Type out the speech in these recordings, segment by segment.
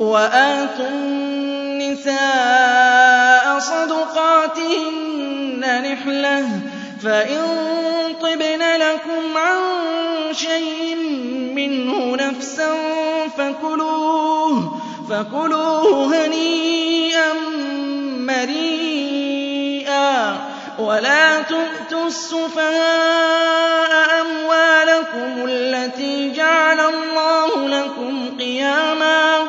وآتوا النساء صدقاتهن نحلة فإن طبن لكم عن شيء منه نفسا فكلوه فكلوه هنيئا مريئا ولا تؤتوا السفهاء أموالكم التي جعل الله لكم قياما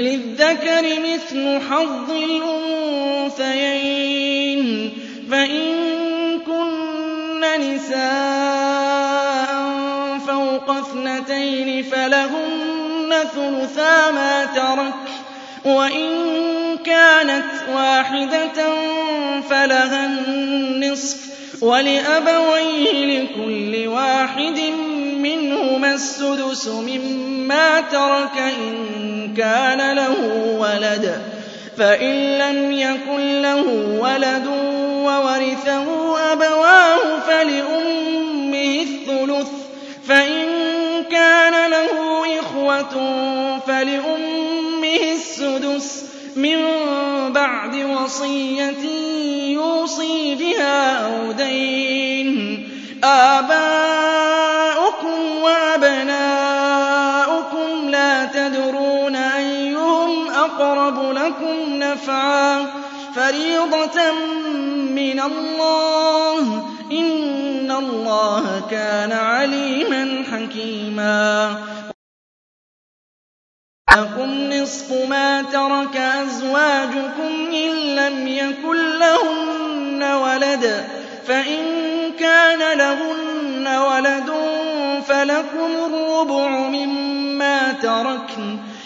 للذكر مثل حظ الأنثيين. فإن كن نساء فوق اثنتين فلهن ثلثا ما ترك وإن كانت واحدة فلها النصف ولأبويه لكل واحد منهما السدس مما ترك إن كان له ولد فإن لم يكن له ولد وورثه أبواه فلأمه الثلث فإن كان له إخوة فلأمه السدس من بعد وصية يوصي بها أو دين أقرب لكم نفعا فريضة من الله. إِنَّ اللَّهَ كَانَ عَلِيمًا حَكِيمًا. لكم نصف ما ترك أزواجكم إن لم يكن لهن ولد. فإن كان لهن ولد فلكم الربع مما تركن.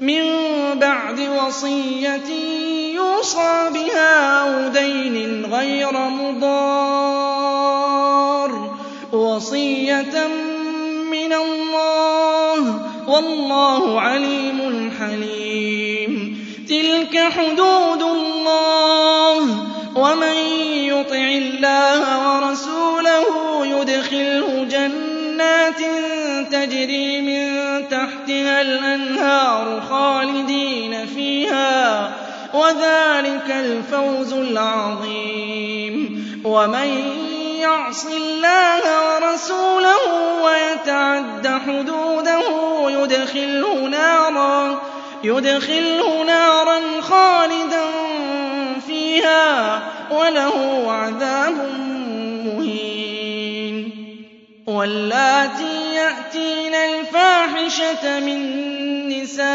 مِن بَعْدِ وَصِيَّةٍ يُوصَىٰ بِهَا أَوْ دَيْنٍ غَيْرَ مُضَارٍّ ۚ. وَصِيَّةً مِّنَ اللَّهِ ۗ وَاللَّهُ عَلِيمٌ حَلِيمٌ. تِلْكَ حُدُودُ اللَّهِ ۚ وَمَن يُطِعِ اللَّهَ وَرَسُولَهُ يُدْخِلْهُ جَنَّاتٍ تَجْرِي مِن الْأَنْهَارُ خَالِدِينَ فِيهَا ۚ وَذَٰلِكَ الْفَوْزُ الْعَظِيمُ. وَمَن يَعْصِ اللَّهَ وَرَسُولَهُ وَيَتَعَدَّ حُدُودَهُ يُدْخِلْهُ نَارًا خَالِدًا فِيهَا وَلَهُ عَذَابٌ مُّهِينٌ. يَأْتِينَ الْفَاحِشَةَ مِن نِّسَائِكُمْ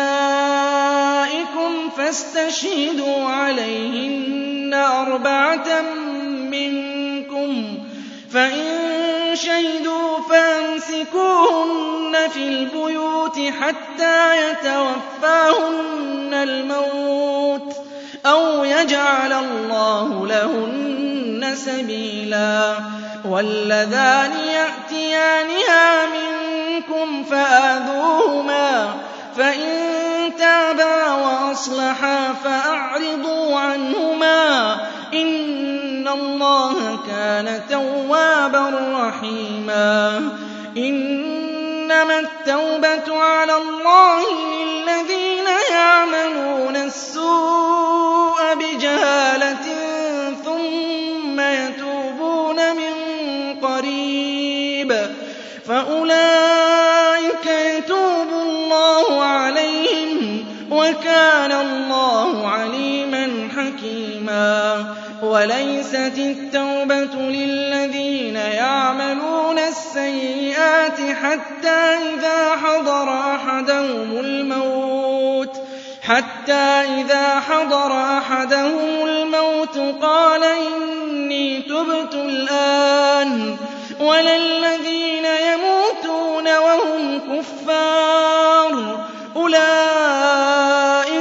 فَاسْتَشْهِدُوا عَلَيْهِنَّ أَرْبَعَةً مِّنكُمْ ۖ فَإِن شَهِدُوا فَأَمْسِكُوهُنَّ فِي الْبُيُوتِ حَتَّىٰ يَتَوَفَّاهُنَّ الْمَوْتُ أَوْ يَجْعَلَ اللَّهُ لَهُنَّ سَبِيلًا وَاللَّذَانِ يَأْتِيَانِهَا مِنكُمْ فَآذُوهُمَا ۖ فَإِن تَابَا وَأَصْلَحَا فَأَعْرِضُوا عَنْهُمَا ۗ. إِنَّ اللَّهَ كَانَ تَوَّابًا رَّحِيمًا. إِنَّمَا التَّوْبَةُ عَلَى اللَّهِ لِلَّذِينَ يَعْمَلُونَ السُّوءَ بِجَهَالَةٍ ثُمَّ يَتُوبُونَ مِن قَرِيبٍ. فَأُولَٰئِكَ وَكَانَ اللَّهُ عَلِيمًا حَكِيمًا. وَلَيْسَتِ التَّوْبَةُ لِلَّذِينَ يَعْمَلُونَ السَّيِّئَاتِ حَتَّىٰ إِذَا حَضَرَ أَحَدَهُمُ الْمَوْتُ. قَالَ إِنِّي تُبْتُ الْآنَ. وَلَا الَّذِينَ يَمُوتُونَ وَهُمْ كُفَّارٌ ۚ.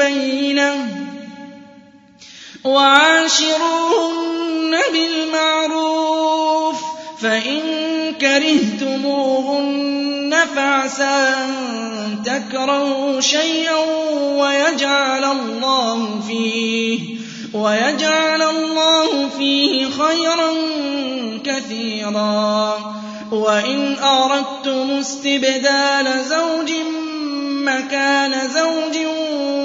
مُّبَيِّنَةٍ ۚ وَعَاشِرُوهُنَّ بِالْمَعْرُوفِ ۚ فَإِن كَرِهْتُمُوهُنَّ فَعَسَىٰ أَن تَكْرَهُوا شَيْئًا وَيَجْعَلَ اللَّهُ فِيهِ وَيَجْعَلَ اللَّهُ فِيهِ خَيْرًا كَثِيرًا. وَإِنْ أَرَدتُّمُ اسْتِبْدَالَ زَوْجٍ مَّكَانَ زَوْجٍ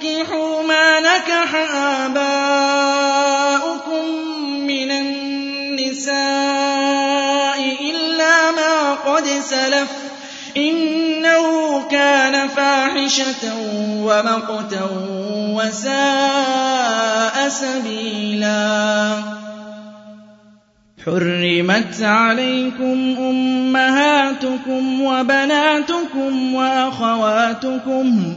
تَنكِحُوا مَا نَكَحَ آبَاؤُكُم مِّنَ النِّسَاءِ إِلَّا مَا قَدْ سَلَفَ ۚ إِنَّهُ كَانَ فَاحِشَةً وَمَقْتًا وَسَاءَ سَبِيلًا حُرِّمَتْ عَلَيْكُمْ أُمَّهَاتُكُمْ وَبَنَاتُكُمْ وَأَخَوَاتُكُمْ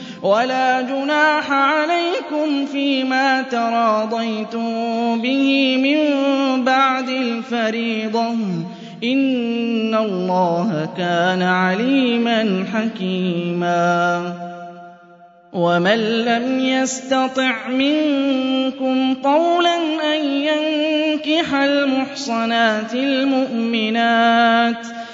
وَلَا جُنَاحَ عَلَيْكُمْ فِيمَا تَرَاضَيْتُم بِهِ مِن بَعْدِ الْفَرِيضَةِ ۚ. إِنَّ اللَّهَ كَانَ عَلِيمًا حَكِيمًا. وَمَن لَّمْ يَسْتَطِعْ مِنكُمْ طَوْلًا أَن يَنكِحَ الْمُحْصَنَاتِ الْمُؤْمِنَاتِ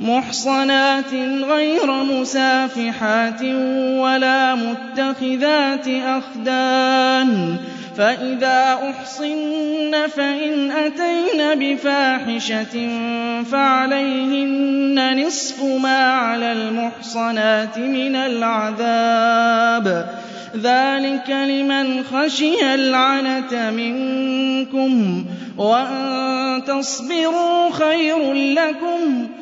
مُحْصَنَاتٍ غَيْرَ مُسَافِحَاتٍ وَلَا مُتَّخِذَاتِ أَخْدَانٍ ۚ فَإِذَا أُحْصِنَّ فَإِنْ أَتَيْنَ بِفَاحِشَةٍ فَعَلَيْهِنَّ نِصْفُ مَا عَلَى الْمُحْصَنَاتِ مِنَ الْعَذَابِ ۚ. ذَٰلِكَ لِمَنْ خَشِيَ الْعَنَتَ مِنكُمْ ۚ وَأَن تَصْبِرُوا خَيْرٌ لَّكُمْ ۗ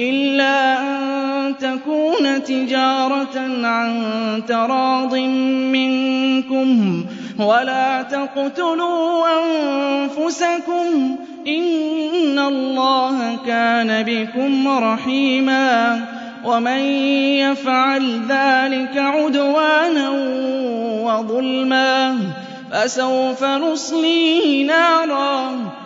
إِلَّا أَن تَكُونَ تِجَارَةً عَن تَرَاضٍ مِّنكُمْ وَلَا تَقْتُلُوا أَنفُسَكُمْ ۚ إِنَّ اللَّهَ كَانَ بِكُمْ رَحِيمًا وَمَن يَفْعَلْ ذَٰلِكَ عُدْوَانًا وَظُلْمًا فَسَوْفَ نُصْلِيهِ نَارًا ۚ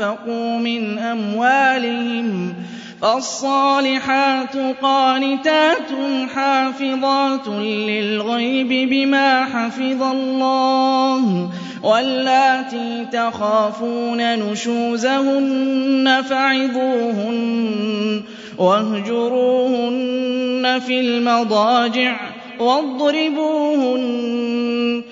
أَنفَقُوا مِنْ أَمْوَالِهِمْ ۚ فَالصَّالِحَاتُ قَانِتَاتٌ حَافِظَاتٌ لِّلْغَيْبِ بِمَا حَفِظَ اللَّهُ ۚ وَاللَّاتِي تَخَافُونَ نُشُوزَهُنَّ فَعِظُوهُنَّ وَاهْجُرُوهُنَّ فِي الْمَضَاجِعِ وَاضْرِبُوهُنَّ ۖ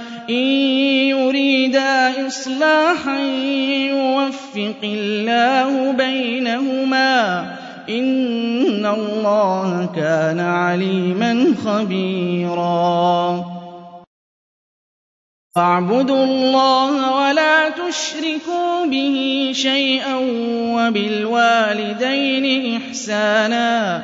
إِن يُرِيدَا إِصْلَاحًا يُوَفِّقِ اللَّهُ بَيْنَهُمَا ۗ إِنَّ اللَّهَ كَانَ عَلِيمًا خَبِيرًا. وَاعْبُدُوا اللَّهَ وَلَا تُشْرِكُوا بِهِ شَيْئًا وَبِالْوَالِدَيْنِ إِحْسَانًا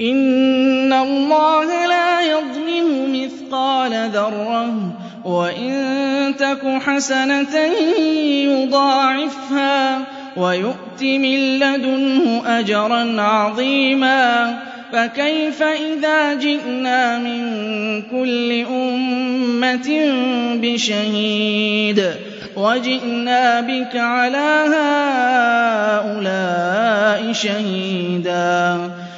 إِنَّ اللَّهَ لَا يَظْلِمُ مِثْقَالَ ذَرَّةٍ ۖ وَإِن تَكُ حَسَنَةً يُضَاعِفْهَا وَيُؤْتِ مِن لَّدُنْهُ أَجْرًا عَظِيمًا فكيف إذا جئنا من كل أمة بشهيد وجئنا بك على هؤلاء شهيدا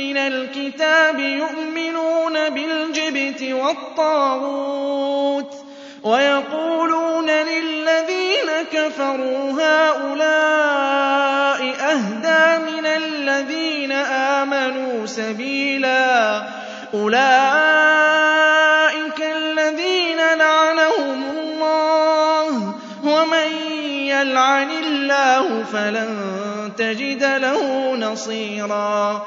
مِّنَ الْكِتَابِ يُؤْمِنُونَ بِالْجِبْتِ وَالطَّاغُوتِ وَيَقُولُونَ لِلَّذِينَ كَفَرُوا هَٰؤُلَاءِ أَهْدَىٰ مِنَ الَّذِينَ آمَنُوا سَبِيلًا أُولَٰئِكَ الَّذِينَ لَعَنَهُمُ اللَّهُ ۖ وَمَن يَلْعَنِ اللَّهُ فَلَن تَجِدَ لَهُ نَصِيرًا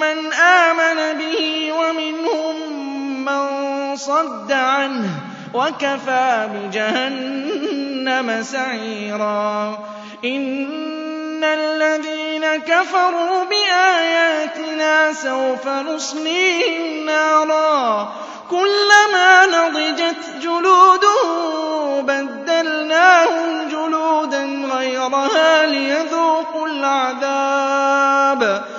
مَّنْ آمَنَ بِهِ وَمِنْهُم مَّن صَدَّ عَنْهُ ۚ وَكَفَىٰ بِجَهَنَّمَ سَعِيرًا. إِنَّ الَّذِينَ كَفَرُوا بِآيَاتِنَا سَوْفَ نُصْلِيهِمْ نَارًا. كُلَّمَا نَضِجَتْ جُلُودُهُم بَدَّلْنَاهُمْ جُلُودًا غَيْرَهَا لِيَذُوقُوا الْعَذَابَ ۗ.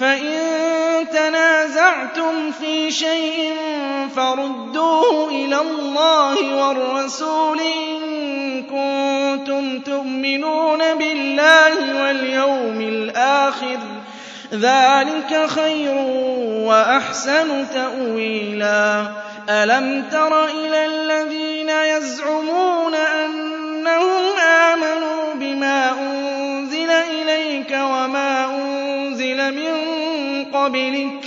فَإِن تَنَازَعْتُمْ فِي شَيْءٍ فَرُدُّوهُ إِلَى اللَّهِ وَالرَّسُولِ إِن كُنتُمْ تُؤْمِنُونَ بِاللَّهِ وَالْيَوْمِ الْآخِرِ ۚ ذَٰلِكَ خَيْرٌ وَأَحْسَنُ تَأْوِيلًا أَلَمْ تَرَ إِلَى الَّذِينَ يَزْعُمُونَ أَنَّهُمْ آمَنُوا بِمَا أُنزِلَ إِلَيْكَ وَمَا أُنزِلَ مِن قَبْلِكَ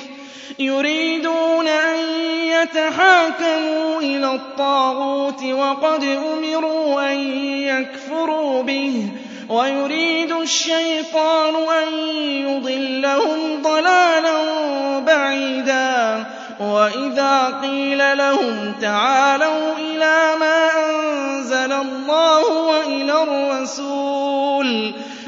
يُرِيدُونَ أَن يَتَحَاكَمُوا إِلَى الطَّاغُوتِ وَقَدْ أُمِرُوا أَن يَكْفُرُوا بِهِ ۖ وَيُرِيدُ الشَّيْطَانُ أَن يُضِلَّهُمْ ضَلَالًا بَعِيدًا. وَإِذَا قِيلَ لَهُمْ تَعَالَوْا إِلَىٰ مَا أَنزَلَ اللَّهُ وَإِلَى الرَّسُولِ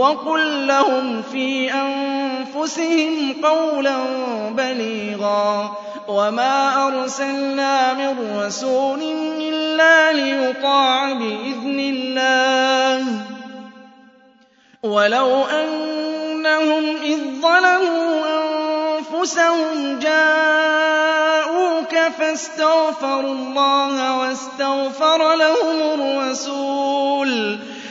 وَقُل لَّهُمْ فِي أَنفُسِهِمْ قَوْلًا بَلِيغًا وَمَا أَرْسَلْنَا مِن رَّسُولٍ إِلَّا لِيُطَاعَ بِإِذْنِ اللَّهِ ۚ. وَلَوْ أَنَّهُمْ إِذ ظَّلَمُوا أَنفُسَهُمْ جَاءُوكَ فَاسْتَغْفَرُوا اللَّهَ وَاسْتَغْفَرَ لَهُمُ الرَّسُولُ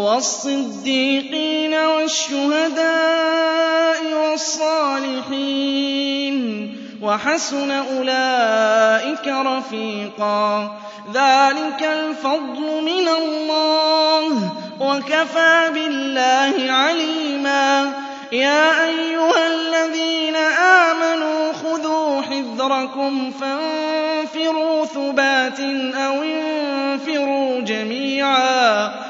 والصديقين والشهداء والصالحين وحسن أولئك رفيقا. ذلك الفضل من الله وكفى بالله عليما. يا أيها الذين آمنوا خذوا حذركم فانفروا ثبات أو انفروا جميعا.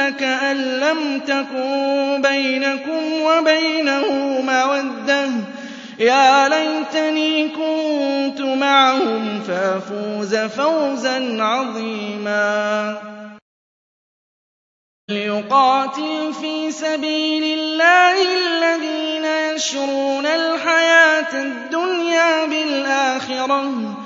كأن لم تكن بينكم وبينه مودة يا ليتني كنت معهم فافوز فوزا عظيما ليقاتل في سبيل الله الذين يشرون الحياة الدنيا بالآخرة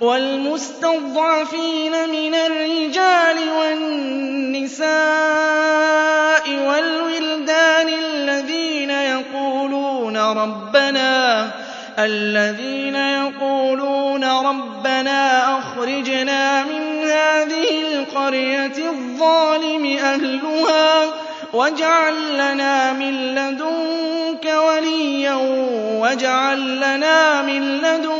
والمستضعفين من الرجال والنساء والولدان الذين يقولون ربنا الذين يقولون ربنا أخرجنا من هذه القرية الظالم أهلها واجعل لنا من لدنك وليا واجعل لنا من لدنك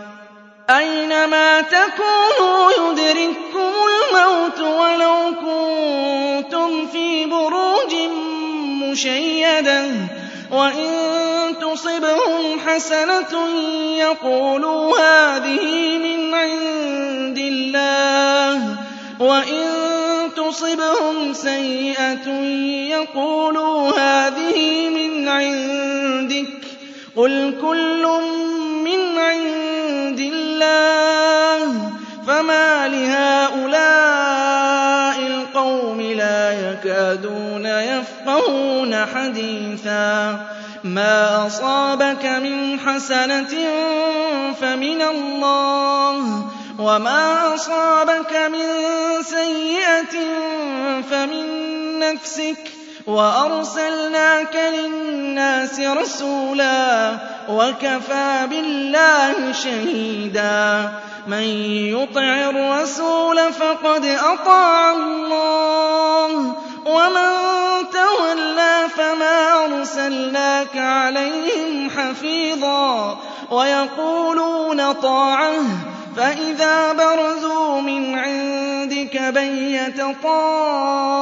أينما تكونوا يدرككم الموت ولو كنتم في بروج مشيدة وإن تصبهم حسنة يقولوا هذه من عند الله وإن تصبهم سيئة يقولوا هذه من عندك قل كل من عند الله فما لهؤلاء القوم لا يكادون يفقهون حديثا ما أصابك من حسنة فمن الله وما أصابك من سيئة فمن نفسك وأرسلناك للناس رسولا وكفى بالله شهيدا من يطع الرسول فقد أطاع الله ومن تولى فما أرسلناك عليهم حفيظا ويقولون طاعة فإذا برزوا من عندك بيت طائفة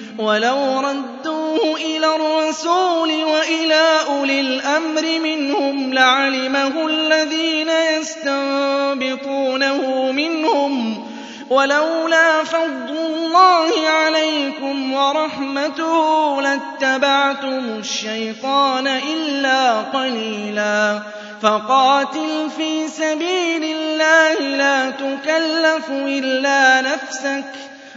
وَلَوْ رَدُّوهُ إِلَى الرَّسُولِ وَإِلَىٰ أُولِي الْأَمْرِ مِنْهُمْ لَعَلِمَهُ الَّذِينَ يَسْتَنبِطُونَهُ مِنْهُمْ ۗ وَلَوْلَا فَضْلُ اللَّهِ عَلَيْكُمْ وَرَحْمَتُهُ لَاتَّبَعْتُمُ الشَّيْطَانَ إِلَّا قَلِيلًا فَقَاتِلْ فِي سَبِيلِ اللَّهِ لَا تُكَلَّفُ إِلَّا نَفْسَكَ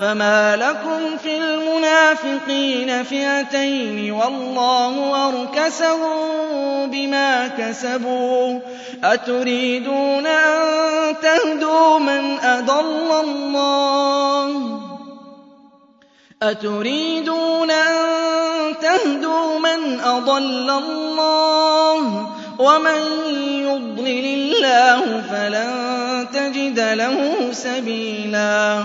فَمَا لَكُمْ فِي الْمُنَافِقِينَ فِئَتَيْنِ وَاللَّهُ أَرْكَسَهُم بِمَا كَسَبُوا ۚ أَتُرِيدُونَ أَن تَهْدُوا مَنْ أَضَلَّ اللَّهُ وَمَن يُضْلِلِ اللَّهُ فَلَن تَجِدَ لَهُ سَبِيلًا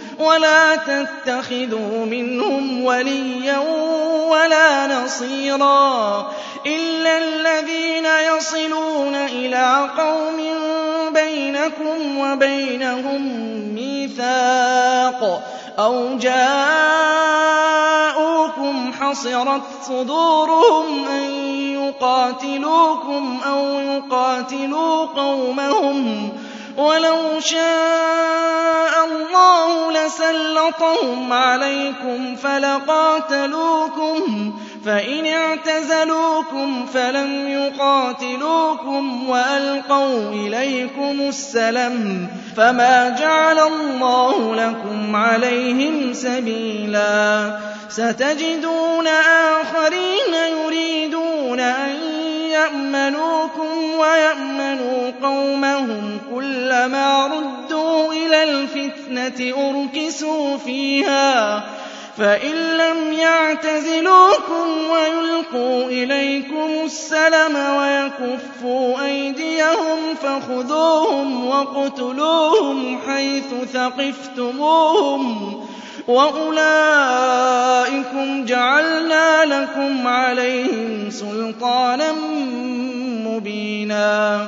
وَلَا تَتَّخِذُوا مِنْهُمْ وَلِيًّا وَلَا نَصِيرًا إِلَّا الَّذِينَ يَصِلُونَ إِلَىٰ قَوْمٍ بَيْنَكُمْ وَبَيْنَهُم مِّيثَاقٌ أَوْ جَاءُوكُمْ حَصِرَتْ صُدُورُهُمْ أَن يُقَاتِلُوكُمْ أَوْ يُقَاتِلُوا قَوْمَهُمْ ۚ وَلَوْ شَاءَ اللَّهُ لَسَلَّطَهُمْ عَلَيْكُمْ فَلَقَاتَلُوكُمْ ۚ فَإِنِ اعْتَزَلُوكُمْ فَلَمْ يُقَاتِلُوكُمْ وَأَلْقَوْا إِلَيْكُمُ السَّلَمَ فَمَا جَعَلَ اللَّهُ لَكُمْ عَلَيْهِمْ سَبِيلًا. سَتَجِدُونَ آخَرِينَ يُرِيدُونَ أَن يَأْمَنُوكُمْ وَيَأْمَنُوا قَوْمَهُمْ كُلَّمَا رُدُّوا إِلَى الْفِتْنَةِ أُرْكِسُوا فِيهَا فَإِن لَّمْ يَعْتَزِلُوكُمْ وَيُلْقُوا إِلَيْكُمُ السَّلَمَ وَيَكُفُّوا أَيْدِيَهُمْ فَخُذُوهُمْ وَاقْتُلُوهُمْ حَيْثُ ثَقِفْتُمُوهُمْ ۚ وَأُولَٰئِكُمْ جَعَلْنَا لَكُمْ عَلَيْهِمْ سُلْطَانًا مُّبِينًا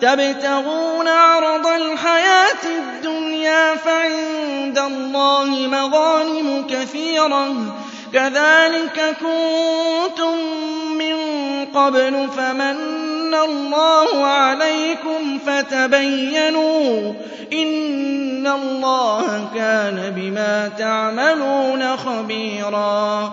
تَبْتَغُونَ عَرَضَ الْحَيَاةِ الدُّنْيَا فَعِندَ اللَّهِ مَغَانِمُ كَثِيرَةٌ ۚ. كَذَٰلِكَ كُنتُم مِّن قَبْلُ فَمَنَّ اللَّهُ عَلَيْكُمْ فَتَبَيَّنُوا ۚ إِنَّ اللَّهَ كَانَ بِمَا تَعْمَلُونَ خَبِيرًا.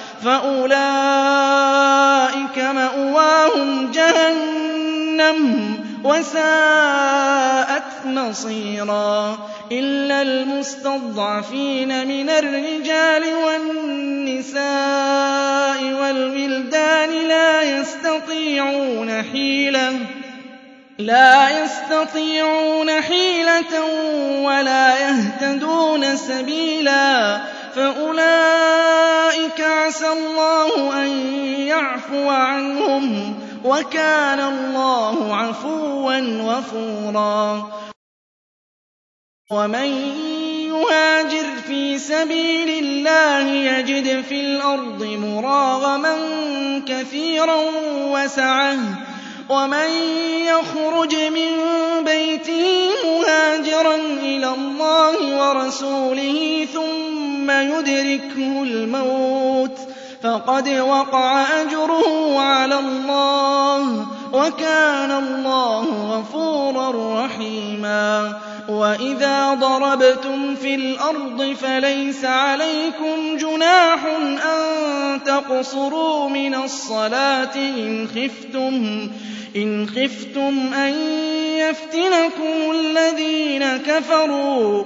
فَأُولَٰئِكَ مَأْوَاهُمْ جَهَنَّمُ ۖ وَسَاءَتْ مَصِيرًا إِلَّا الْمُسْتَضْعَفِينَ مِنَ الرِّجَالِ وَالنِّسَاءِ وَالْوِلْدَانِ لَا يَسْتَطِيعُونَ حِيلَةً وَلَا يَهْتَدُونَ سَبِيلًا فَأُولَٰئِكَ عَسَى اللَّهُ أَن يَعْفُوَ عَنْهُمْ ۚ وَكَانَ اللَّهُ عَفُوًّا غَفُورًا. وَمَن يُهَاجِرْ فِي سَبِيلِ اللَّهِ يَجِدْ فِي الْأَرْضِ مُرَاغَمًا كَثِيرًا وَسَعَةً. وَمَن يَخْرُجْ مِن بَيْتِهِ مُهَاجِرًا إِلَى اللَّهِ وَرَسُولِهِ ثُمَّ يُدْرِكْهُ الْمَوْتُ فَقَدْ وَقَعَ أَجْرُهُ عَلَى اللَّهِ ۗ وَكَانَ اللَّهُ غَفُورًا رَّحِيمًا وَإِذَا ضَرَبْتُمْ فِي الْأَرْضِ فَلَيْسَ عَلَيْكُمْ جُنَاحٌ أَن تَقْصُرُوا مِنَ الصَّلَاةِ إِنْ خِفْتُمْ أَن يَفْتِنَكُمُ الَّذِينَ كَفَرُوا ۚ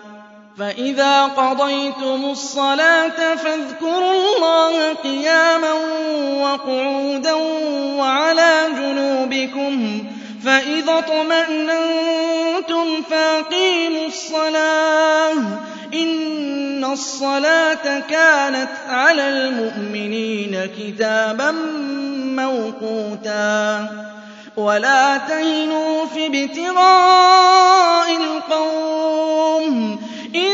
فَإِذَا قَضَيْتُمُ الصَّلَاةَ فَاذْكُرُوا اللَّهَ قِيَامًا وَقُعُودًا وَعَلَىٰ جُنُوبِكُمْ فَإِذَا اطْمَأْنَنتُمْ فَأَقِيمُوا الصَّلَاةَ ۚ إِنَّ الصَّلَاةَ كَانَتْ عَلَى الْمُؤْمِنِينَ كِتَابًا مَّوْقُوتًا وَلَا تَهِنُوا فِي ابْتِغَاءِ الْقَوْمِ ۖ إِن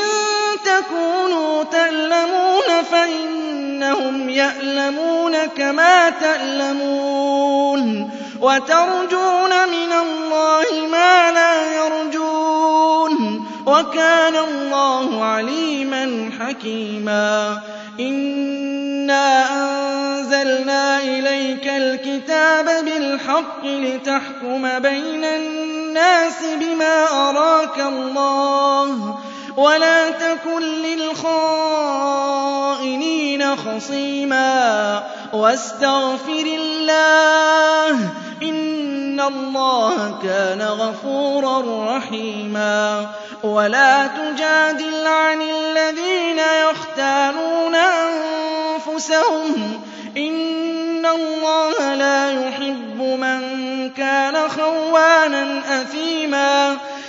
تَكُونُوا تَأْلَمُونَ فَإِنَّهُمْ يَأْلَمُونَ كَمَا تَأْلَمُونَ وَتَرْجُونَ مِنَ اللَّهِ مَا لَا يَرْجُونَ ۗ وَكَانَ اللَّهُ عَلِيمًا حَكِيمًا إِنَّا أَنزَلْنَا إِلَيْكَ الْكِتَابَ بِالْحَقِّ لِتَحْكُمَ بَيْنَ النَّاسِ بِمَا أَرَاكَ اللَّهُ ۚ وَلَا تَكُن لِّلْخَائِنِينَ خَصِيمًا وَاسْتَغْفِرِ اللَّهَ ۖ إِنَّ اللَّهَ كَانَ غَفُورًا رَّحِيمًا وَلَا تُجَادِلْ عَنِ الَّذِينَ يَخْتَانُونَ أَنفُسَهُمْ ۚ إِنَّ اللَّهَ لَا يُحِبُّ مَن كَانَ خَوَّانًا أَثِيمًا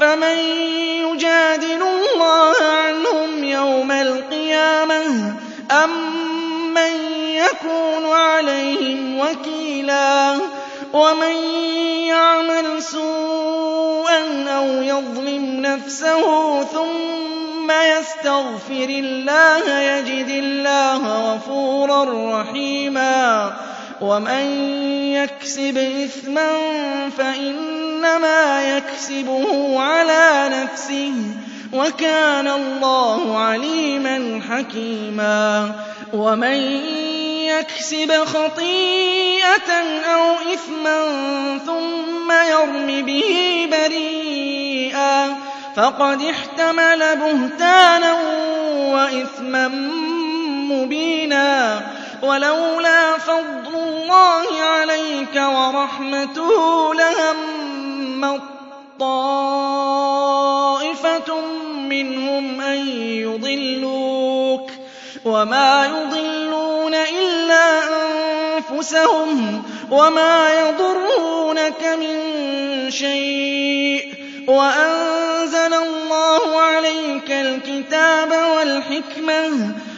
فَمَن يُجَادِلُ اللَّهَ عَنْهُمْ يَوْمَ الْقِيَامَةِ أَم مَّن يَكُونُ عَلَيْهِمْ وَكِيلًا وَمَن يَعْمَلْ سُوءًا أَوْ يَظْلِمْ نَفْسَهُ ثُمَّ يَسْتَغْفِرِ اللَّهَ يَجِدِ اللَّهَ غَفُورًا رَّحِيمًا وَمَن يَكْسِبْ إِثْمًا فَإِنَّمَا يَكْسِبُهُ عَلَىٰ نَفْسِهِ ۚ وَكَانَ اللَّهُ عَلِيمًا حَكِيمًا. وَمَن يَكْسِبْ خَطِيئَةً أَوْ إِثْمًا ثُمَّ يَرْمِ بِهِ بَرِيئًا فَقَدِ احْتَمَلَ بُهْتَانًا وَإِثْمًا مُّبِينًا. وَلَوْلَا فَضْلُ اللَّهِ عَلَيْكَ وَرَحْمَتُهُ لَهَمَّت طَّائِفَةٌ مِّنْهُمْ أَن يُضِلُّوكَ ۖ وَمَا يُضِلُّونَ إِلَّا أَنفُسَهُمْ ۖ وَمَا يَضُرُّونَكَ مِن شَيْءٍ ۚ وَأَنزَلَ اللَّهُ عَلَيْكَ الْكِتَابَ وَالْحِكْمَةَ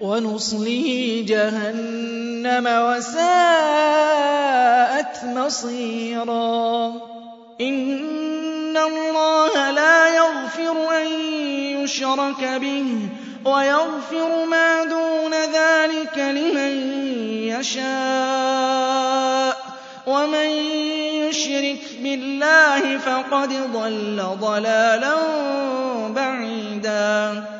وَنُصْلِهِ جَهَنَّمَ وَسَاءَتْ مَصِيرًا. إِنَّ اللَّهَ لَا يَغْفِرُ أَن يُشْرَكَ بِهِ وَيَغْفِرُ مَا دُونَ ذَٰلِكَ لِمَن يَشَاءُ ۚ. وَمَن يُشْرِكْ بِاللَّهِ فَقَدْ ضَلَّ ضَلَالًا بَعِيدًا.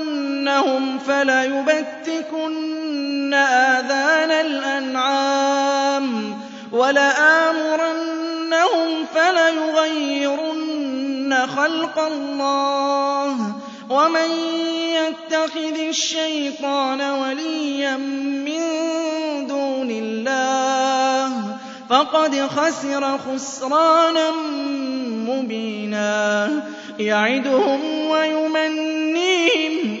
فَلَيُبَتِّكُنَّ آذَانَ الْأَنْعَامِ وَلَآمُرَنَّهُمْ فَلَيُغَيِّرُنَّ خَلْقَ اللَّهِ ۚ وَمَن يَتَّخِذِ الشَّيْطَانَ وَلِيًّا مِّن دُونِ اللَّهِ فَقَدْ خَسِرَ خُسْرَانًا مُّبِينًا يَعِدُهُمْ وَيُمَنِّيهِمْ ۖ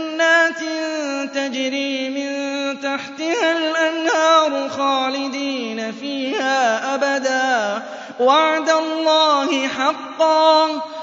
تَجْرِي مِن تَحْتِهَا الْأَنْهَارُ خَالِدِينَ فِيهَا أَبَدًا ۖ. وَعْدَ اللَّهِ حَقًّا ۚ.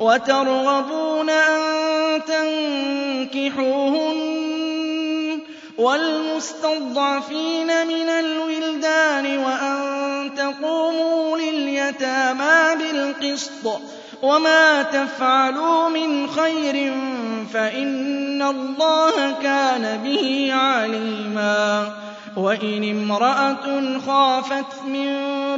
وَتَرْغَبُونَ أَن تَنكِحُوهُنَّ وَالْمُسْتَضْعَفِينَ مِنَ الْوِلْدَانِ وَأَن تَقُومُوا لِلْيَتَامَىٰ بِالْقِسْطِ ۚ وَمَا تَفْعَلُوا مِنْ خَيْرٍ فَإِنَّ اللَّهَ كَانَ بِهِ عَلِيمًا وَإِنِ امْرَأَةٌ خَافَتْ مِن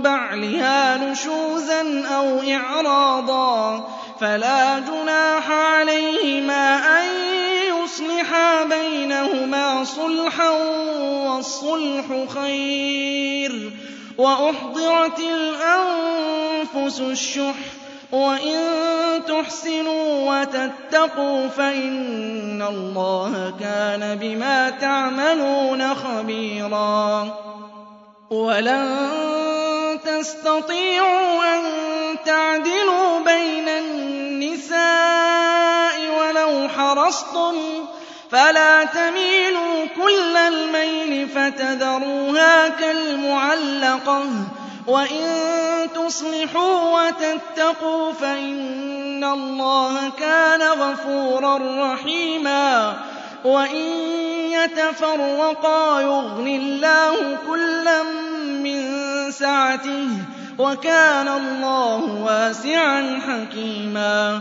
بَعْلِهَا نُشُوزًا أَوْ إِعْرَاضًا فَلَا جُنَاحَ عَلَيْهِمَا أَن يُصْلِحَا بَيْنَهُمَا صُلْحًا ۚ وَالصُّلْحُ خَيْرٌ ۗ وَأُحْضِرَتِ الْأَنفُسُ الشُّحَّ ۚ وَإِن تُحْسِنُوا وَتَتَّقُوا فَإِنَّ اللَّهَ كَانَ بِمَا تَعْمَلُونَ خَبِيرًا وَلَن تَسْتَطِيعُوا أَن تَعْدِلُوا بَيْنَ النِّسَاءِ حَرَصْتُمْ ۖ فَلَا تَمِيلُوا كُلَّ الْمَيْلِ فَتَذَرُوهَا كَالْمُعَلَّقَةِ وَإِن تُصْلِحُوا وَتَتَّقُوا فَإِنَّ اللَّهَ كَانَ غَفُورًا رَّحِيمًا وَإِن يَتَفَرَّقَا يُغْنِ اللَّهُ كُلًّا مِّن سَعَتِهِ ۚ وَكَانَ اللَّهُ وَاسِعًا حَكِيمًا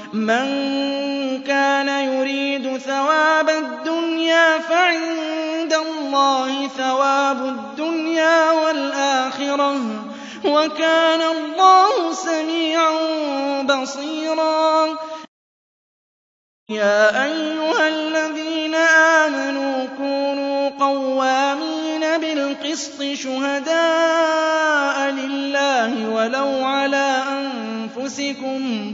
مَّن كَانَ يُرِيدُ ثَوَابَ الدُّنْيَا فَعِندَ اللَّهِ ثَوَابُ الدُّنْيَا وَالْآخِرَةِ ۚ وَكَانَ اللَّهُ سَمِيعًا بَصِيرًا. يَا أَيُّهَا الَّذِينَ آمَنُوا كُونُوا قَوَّامِينَ بِالْقِسْطِ شُهَدَاءَ لِلَّهِ وَلَوْ عَلَىٰ أَنفُسِكُمْ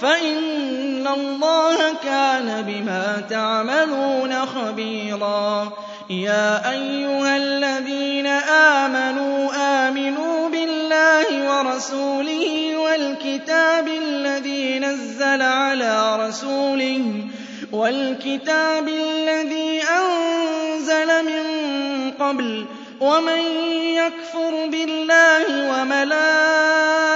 فَإِنَّ اللَّهَ كَانَ بِمَا تَعْمَلُونَ خَبِيرًا. يَا أَيُّهَا الَّذِينَ آمَنُوا آمِنُوا بِاللَّهِ وَرَسُولِهِ وَالْكِتَابِ الَّذِي نَزَّلَ عَلَىٰ رَسُولِهِ وَالْكِتَابِ الَّذِي أَنزَلَ مِن قَبْلُ ۚ وَمَن يَكْفُرْ بِاللَّهِ وَمَلَائِكَتِهِ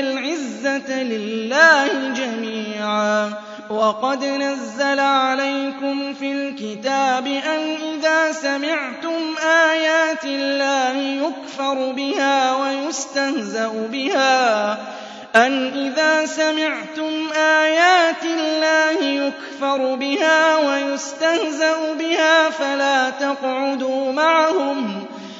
الْعِزَّةَ لِلَّهِ جَمِيعًا. وَقَدْ نَزَّلَ عَلَيْكُمْ فِي الْكِتَابِ أَنْ إِذَا سَمِعْتُمْ آيَاتِ اللَّهِ يُكْفَرُ بِهَا وَيُسْتَهْزَأُ بِهَا. فَلَا تَقْعُدُوا مَعَهُمْ.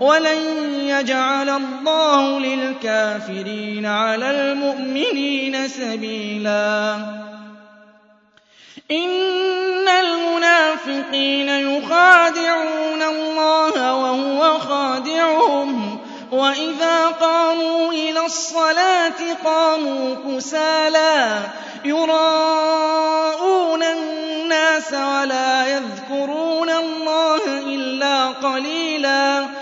وَلَن يَجْعَلَ اللَّهُ لِلْكَافِرِينَ عَلَى الْمُؤْمِنِينَ سَبِيلًا. إِنَّ الْمُنَافِقِينَ يُخَادِعُونَ اللَّهَ وَهُوَ خَادِعُهُمْ. وَإِذَا قَامُوا إِلَى الصَّلَاةِ قَامُوا كُسَالَىٰ. يُرَاءُونَ النَّاسَ وَلَا يَذْكُرُونَ اللَّهَ إِلَّا قَلِيلًا.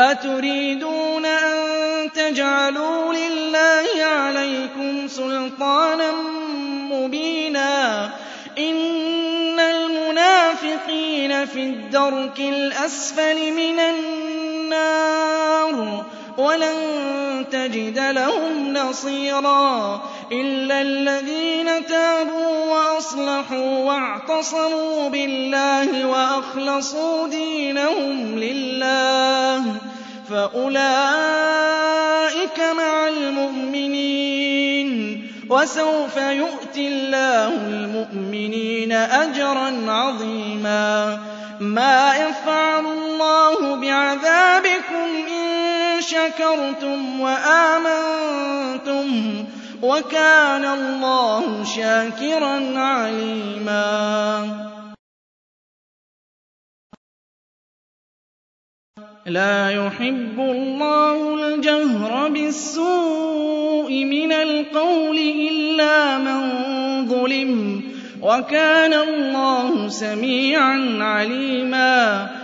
أَتُرِيدُونَ أَن تَجْعَلُوا لِلَّهِ عَلَيْكُمْ سُلْطَانًا مُّبِينًا إِنَّ الْمُنَافِقِينَ فِي الدَّرْكِ الْأَسْفَلِ مِنَ النَّارِ وَلَن تَجِدَ لَهُمْ نَصِيرًا إِلَّا الَّذِينَ تَابُوا وَأَصْلَحُوا وَاعْتَصَمُوا بِاللَّهِ وَأَخْلَصُوا دِينَهُمْ لِلَّهِ فَأُولَٰئِكَ مَعَ الْمُؤْمِنِينَ ۖ وَسَوْفَ يُؤْتِ اللَّهُ الْمُؤْمِنِينَ أَجْرًا عَظِيمًا مَا يَفْعَلُ اللَّهُ بِعَذَابِكُمْ إِن شَكَرْتُمْ وَآمَنتُمْ ۚ وَكَانَ اللَّهُ شَاكِرًا عَلِيمًا. لَا يُحِبُّ اللَّهُ الْجَهْرَ بِالسُّوءِ مِنَ الْقَوْلِ إِلَّا مَن ظُلِمَ ۚ وَكَانَ اللَّهُ سَمِيعًا عَلِيمًا.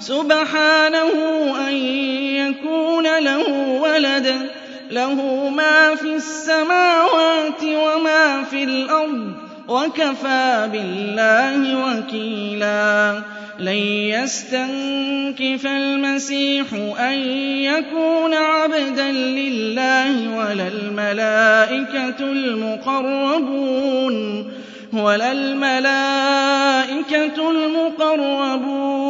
سُبْحَانَهُ أَن يَكُونَ لَهُ وَلَدٌ ۘ. لَّهُ مَا فِي السَّمَاوَاتِ وَمَا فِي الْأَرْضِ ۚ وَكَفَىٰ بِاللَّهِ وَكِيلًا. لَّن يَسْتَنكِفَ الْمَسِيحُ أَن يَكُونَ عَبْدًا لِّلَّهِ وَلَا الْمَلَائِكَةُ الْمُقَرَّبُونَ وَلَا الْمَلَائِكَةُ الْمُقَرَّبُونَ.